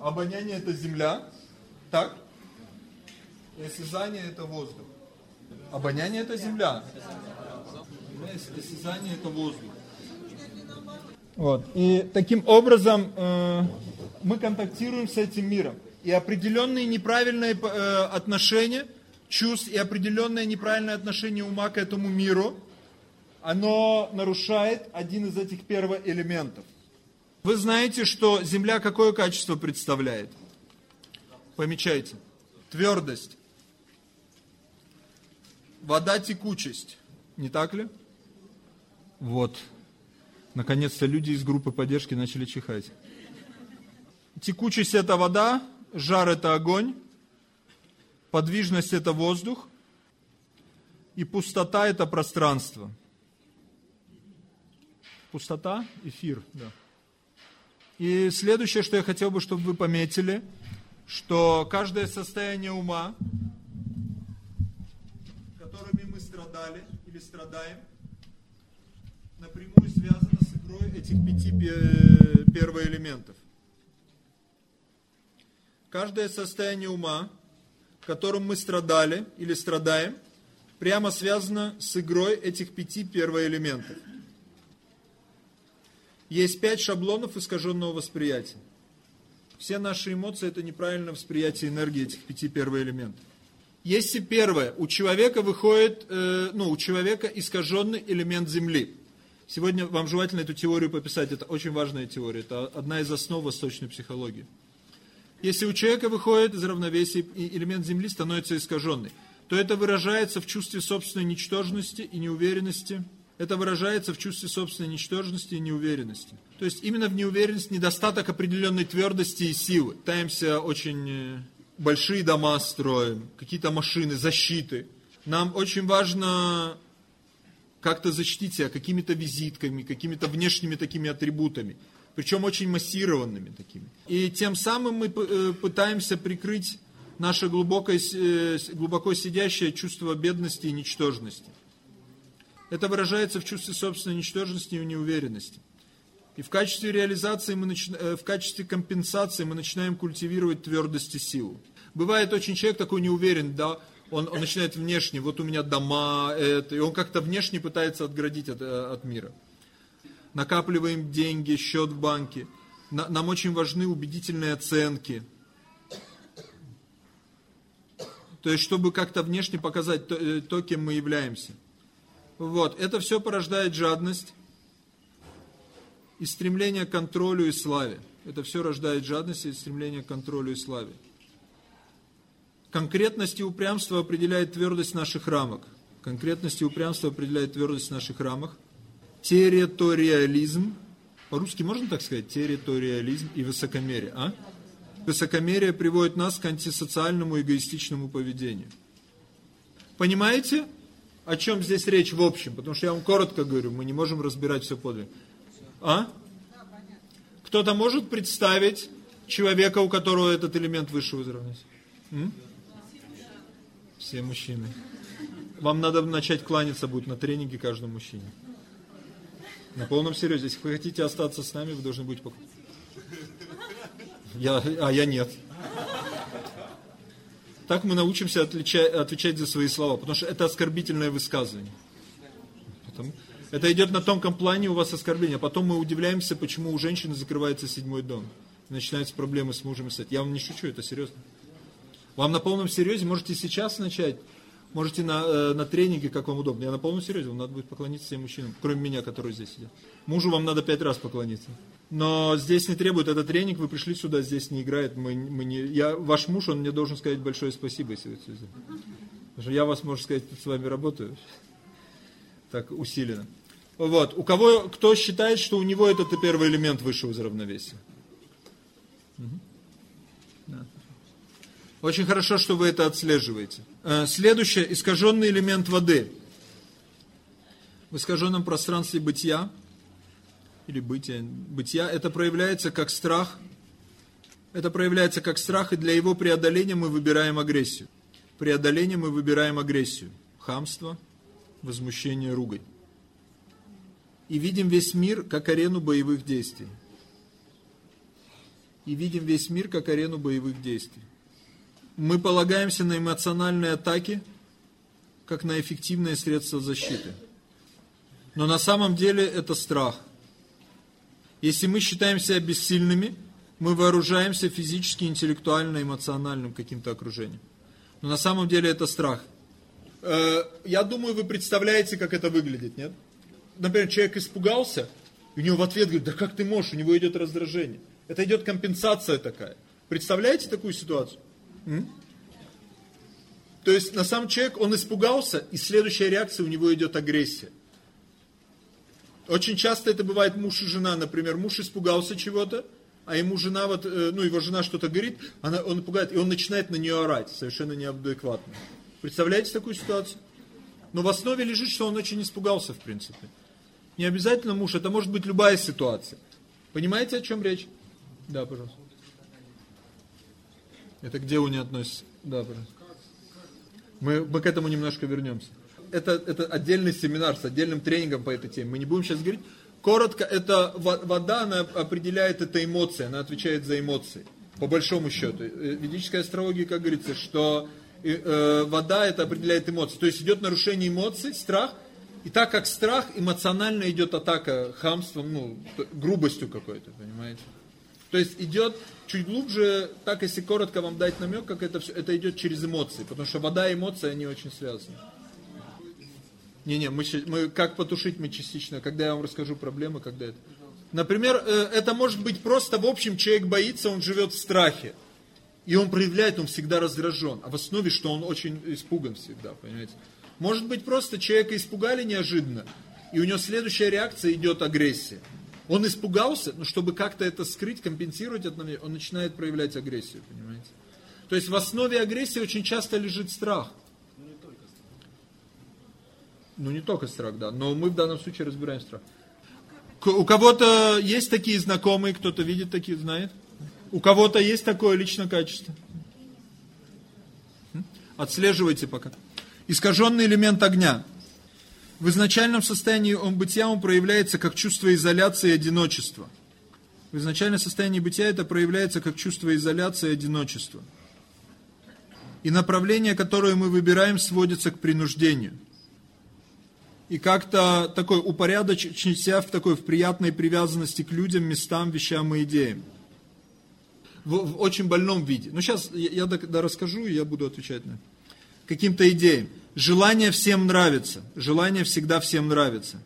Обоняние это земля, так? И осязание это воздух. Обоняние это земля. Осязание это воздух. Вот. И таким образом э, мы контактируем с этим миром. И определенные неправильные э, отношения чувств и определенное неправильное отношение ума к этому миру, оно нарушает один из этих первоэлементов. Вы знаете, что Земля какое качество представляет? Помечайте. Твердость. Вода текучесть. Не так ли? Вот. Наконец-то люди из группы поддержки начали чихать. Текучесть это вода, жар это огонь, подвижность это воздух, и пустота это пространство. Пустота, эфир, да. И следующее, что я хотел бы, чтобы вы пометили, что каждое состояние ума, которыми мы страдали или страдаем, напрямую связано с игрой этих пяти первоэлементов. Каждое состояние ума, которым мы страдали или страдаем, прямо связано с игрой этих пяти первоэлементов. Есть пять шаблонов искаженного восприятия. Все наши эмоции – это неправильное восприятие энергии этих пяти первоэлементов. Если первое, у человека выходит, э, ну, у человека искаженный элемент Земли. Сегодня вам желательно эту теорию пописать, это очень важная теория, это одна из основ восточной психологии. Если у человека выходит из равновесия и элемент Земли становится искаженный, то это выражается в чувстве собственной ничтожности и неуверенности. Это выражается в чувстве собственной ничтожности и неуверенности. То есть именно в неуверенности недостаток определенной твердости и силы. Пытаемся очень э, большие дома строим, какие-то машины, защиты. Нам очень важно как-то защитить себя какими-то визитками, какими-то внешними такими атрибутами причем очень массированными такими. И тем самым мы э, пытаемся прикрыть наше глубокое, э, глубоко сидящее чувство бедности и ничтожности. Это выражается в чувстве собственной ничтожности и неуверенности. И в качестве реализации, мы начи... Э, в качестве компенсации мы начинаем культивировать твердость и силу. Бывает очень человек такой неуверен, да, он, он начинает внешне, вот у меня дома, это, и он как-то внешне пытается отградить от, от мира накапливаем деньги, счет в банке. Нам очень важны убедительные оценки. То есть, чтобы как-то внешне показать то, э, то, кем мы являемся. Вот, это все порождает жадность и стремление к контролю и славе. Это все рождает жадность и стремление к контролю и славе. Конкретность и упрямство определяет твердость наших рамок. Конкретность и упрямство определяет твердость наших рамок территориализм, по-русски можно так сказать, территориализм и высокомерие, а? Высокомерие приводит нас к антисоциальному эгоистичному поведению. Понимаете, о чем здесь речь в общем? Потому что я вам коротко говорю, мы не можем разбирать все подлинно. А? Кто-то может представить человека, у которого этот элемент высшего изравнения? Все мужчины. Вам надо начать кланяться будет на тренинге каждому мужчине. На полном серьезе. Если вы хотите остаться с нами, вы должны быть... Я, а я нет. Так мы научимся отличать, отвечать за свои слова, потому что это оскорбительное высказывание. Потом, это идет на тонком плане, у вас оскорбление. А потом мы удивляемся, почему у женщины закрывается седьмой дом. начинаются проблемы с мужем. Я вам не шучу, это серьезно. Вам на полном серьезе можете сейчас начать, можете на, э, на тренинге, как вам удобно. Я на полном серьезе, вам надо будет поклониться всем мужчинам, кроме меня, который здесь сидит. Мужу вам надо пять раз поклониться. Но здесь не требует, этот тренинг, вы пришли сюда, здесь не играет. Мы, мы не, я, ваш муж, он мне должен сказать большое спасибо, если сделали. Потому что я вас, можно сказать, с вами работаю. Так усиленно. Вот. У кого, кто считает, что у него этот первый элемент высшего из равновесия? Очень хорошо, что вы это отслеживаете. Э, следующее, искаженный элемент воды. В искаженном пространстве бытия, или бытия, бытия, это проявляется как страх. Это проявляется как страх, и для его преодоления мы выбираем агрессию. Преодоление мы выбираем агрессию. Хамство, возмущение, ругань. И видим весь мир как арену боевых действий. И видим весь мир как арену боевых действий мы полагаемся на эмоциональные атаки, как на эффективное средство защиты. Но на самом деле это страх. Если мы считаем себя бессильными, мы вооружаемся физически, интеллектуально, эмоциональным каким-то окружением. Но на самом деле это страх. Э, я думаю, вы представляете, как это выглядит, нет? Например, человек испугался, и у него в ответ говорит, да как ты можешь, у него идет раздражение. Это идет компенсация такая. Представляете такую ситуацию? То есть, на самом человек, он испугался, и следующая реакция у него идет агрессия. Очень часто это бывает муж и жена. Например, муж испугался чего-то, а ему жена, вот, э, ну, его жена что-то говорит, она, он пугает, и он начинает на нее орать, совершенно неадекватно. Представляете такую ситуацию? Но в основе лежит, что он очень испугался, в принципе. Не обязательно муж, это может быть любая ситуация. Понимаете, о чем речь? Да, пожалуйста. Это где у нее относится? Да, пожалуйста. Мы, мы к этому немножко вернемся. Это, это отдельный семинар с отдельным тренингом по этой теме. Мы не будем сейчас говорить. Коротко, это вода, она определяет это эмоции, она отвечает за эмоции. По большому счету. Э, ведическая астрология, как говорится, что э, вода это определяет эмоции. То есть идет нарушение эмоций, страх. И так как страх, эмоционально идет атака хамством, ну, грубостью какой-то, понимаете? То есть идет чуть глубже, так если коротко вам дать намек, как это все, это идет через эмоции, потому что вода и эмоции, они очень связаны. Не-не, мы, мы как потушить мы частично, когда я вам расскажу проблемы, когда это. Например, э, это может быть просто, в общем, человек боится, он живет в страхе. И он проявляет, он всегда раздражен. А в основе, что он очень испуган всегда, понимаете. Может быть, просто человека испугали неожиданно, и у него следующая реакция идет агрессия. Он испугался, но чтобы как-то это скрыть, компенсировать это, он начинает проявлять агрессию, понимаете? То есть в основе агрессии очень часто лежит страх. Ну не только страх. Ну не только страх, да. Но мы в данном случае разбираем страх. У кого-то есть такие знакомые, кто-то видит такие, знает? У кого-то есть такое личное качество? Отслеживайте пока. Искаженный элемент огня. В изначальном состоянии он бытия он проявляется как чувство изоляции и одиночества. В изначальном состоянии бытия это проявляется как чувство изоляции и одиночества. И направление, которое мы выбираем, сводится к принуждению. И как-то такой упорядочить себя в такой в приятной привязанности к людям, местам, вещам и идеям. В, в очень больном виде. Но сейчас я, я расскажу, и я буду отвечать на каким-то идеям желание всем нравится. Желание всегда всем нравится.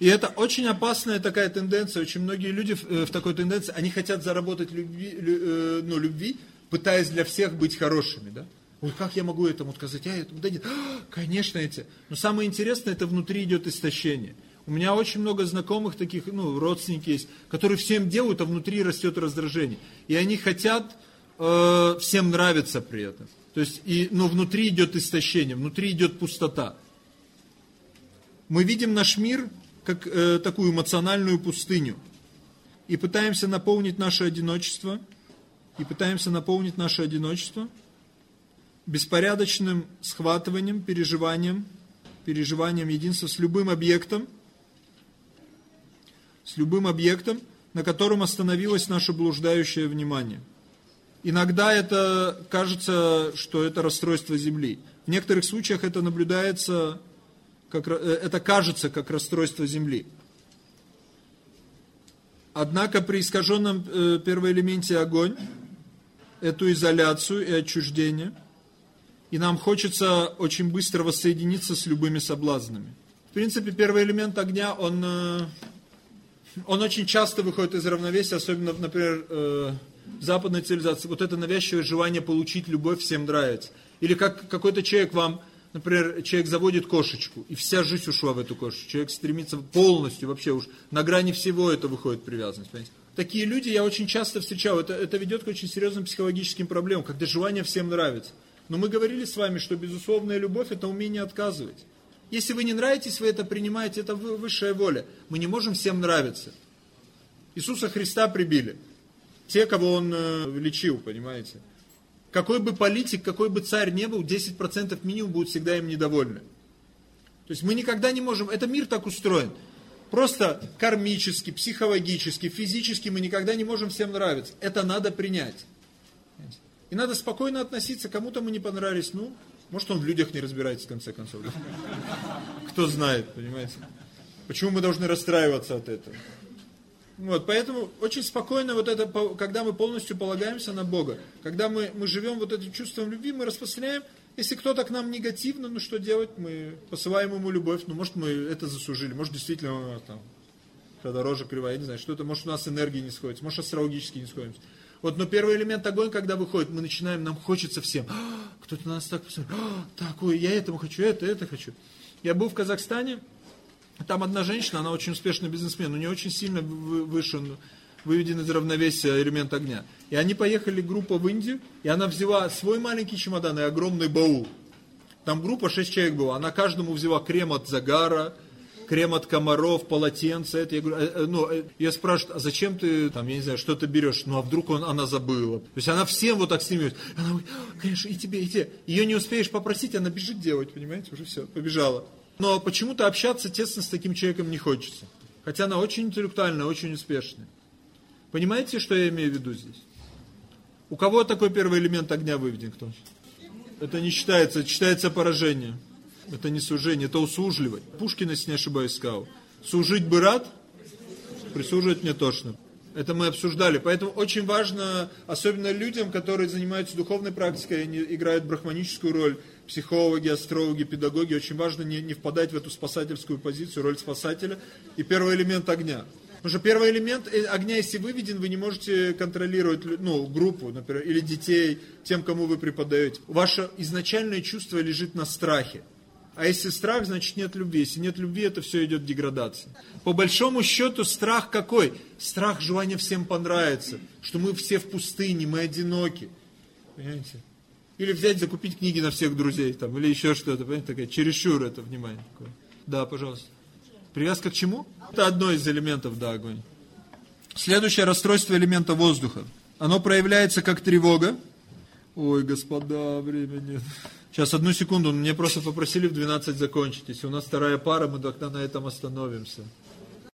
И это очень опасная такая тенденция. Очень многие люди в, э, в такой тенденции, они хотят заработать любви, лю, э, ну, любви, пытаясь для всех быть хорошими. Да? Ой, как я могу этому сказать? А, этому, да нет. Конечно, эти. Но самое интересное, это внутри идет истощение. У меня очень много знакомых таких, ну, родственники есть, которые всем делают, а внутри растет раздражение. И они хотят э, всем нравиться при этом. То есть, и, но внутри идет истощение, внутри идет пустота. Мы видим наш мир как э, такую эмоциональную пустыню. И пытаемся наполнить наше одиночество, и пытаемся наполнить наше одиночество беспорядочным схватыванием, переживанием, переживанием единства с любым объектом, с любым объектом, на котором остановилось наше блуждающее внимание – Иногда это кажется, что это расстройство Земли. В некоторых случаях это наблюдается, как, э, это кажется как расстройство Земли. Однако при искаженном э, первоэлементе огонь, эту изоляцию и отчуждение, и нам хочется очень быстро воссоединиться с любыми соблазнами. В принципе, первый элемент огня, он, э, он очень часто выходит из равновесия, особенно, например, э, в западной цивилизации. Вот это навязчивое желание получить любовь всем нравится. Или как какой-то человек вам Например, человек заводит кошечку, и вся жизнь ушла в эту кошечку. Человек стремится полностью, вообще уж на грани всего это выходит привязанность. Понимаете? Такие люди я очень часто встречал. Это, это ведет к очень серьезным психологическим проблемам, когда желание всем нравится. Но мы говорили с вами, что безусловная любовь – это умение отказывать. Если вы не нравитесь, вы это принимаете, это высшая воля. Мы не можем всем нравиться. Иисуса Христа прибили. Те, кого Он э, лечил, понимаете. Какой бы политик, какой бы царь не был, 10% минимум будут всегда им недовольны. То есть мы никогда не можем, это мир так устроен. Просто кармически, психологически, физически мы никогда не можем всем нравиться. Это надо принять. И надо спокойно относиться, кому-то мы не понравились, ну, может он в людях не разбирается в конце концов. Кто знает, понимаете. Почему мы должны расстраиваться от этого? Вот, поэтому очень спокойно вот это, когда мы полностью полагаемся на Бога, когда мы, мы живем вот этим чувством любви, мы распространяем, если кто-то к нам негативно, ну что делать, мы посылаем ему любовь, ну может мы это заслужили, может действительно там, дороже кривая, я не знаю, что это, может у нас энергии не сходится, может астрологически не сходимся. Вот, но первый элемент огонь, когда выходит, мы начинаем, нам хочется всем, «А, кто-то на нас так посмотрит, «А, так, ой, я этому хочу, это, это хочу. Я был в Казахстане, там одна женщина, она очень успешный бизнесмен, у нее очень сильно вышен, выведен из равновесия элемент огня. И они поехали, группа в Индию, и она взяла свой маленький чемодан и огромный баул. Там группа 6 человек была, она каждому взяла крем от загара, крем от комаров, полотенце. Это. Я, говорю, «Э, э, ну, э, я спрашиваю, а зачем ты, там, я не знаю, что ты берешь? Ну, а вдруг он, она забыла? То есть она всем вот так стремилась. Она говорит, конечно, и тебе, и тебе. Ее не успеешь попросить, она бежит делать, понимаете, уже все, побежала. Но почему-то общаться тесно с таким человеком не хочется. Хотя она очень интеллектуальная, очень успешная. Понимаете, что я имею в виду здесь? У кого такой первый элемент огня выведен? Кто? Это не считается, это считается поражение. Это не сужение, это услужливый. Пушкин, если не ошибаюсь, сказал. Служить бы рад, прислуживать мне точно. Это мы обсуждали. Поэтому очень важно, особенно людям, которые занимаются духовной практикой, они играют брахманическую роль, психологи, астрологи, педагоги, очень важно не, не впадать в эту спасательскую позицию, роль спасателя. И первый элемент огня. Потому что первый элемент э, огня, если выведен, вы не можете контролировать ну, группу, например, или детей, тем, кому вы преподаете. Ваше изначальное чувство лежит на страхе. А если страх, значит нет любви. Если нет любви, это все идет деградация. По большому счету, страх какой? Страх желания всем понравиться. Что мы все в пустыне, мы одиноки. Понимаете? Или взять, закупить книги на всех друзей, там, или еще что-то, понимаете, такая, чересчур это внимание такое. Да, пожалуйста. Привязка к чему? Это одно из элементов, да, огонь. Следующее расстройство элемента воздуха. Оно проявляется как тревога. Ой, господа, времени нет. Сейчас, одну секунду, мне просто попросили в 12 закончить. Если у нас вторая пара, мы тогда на этом остановимся.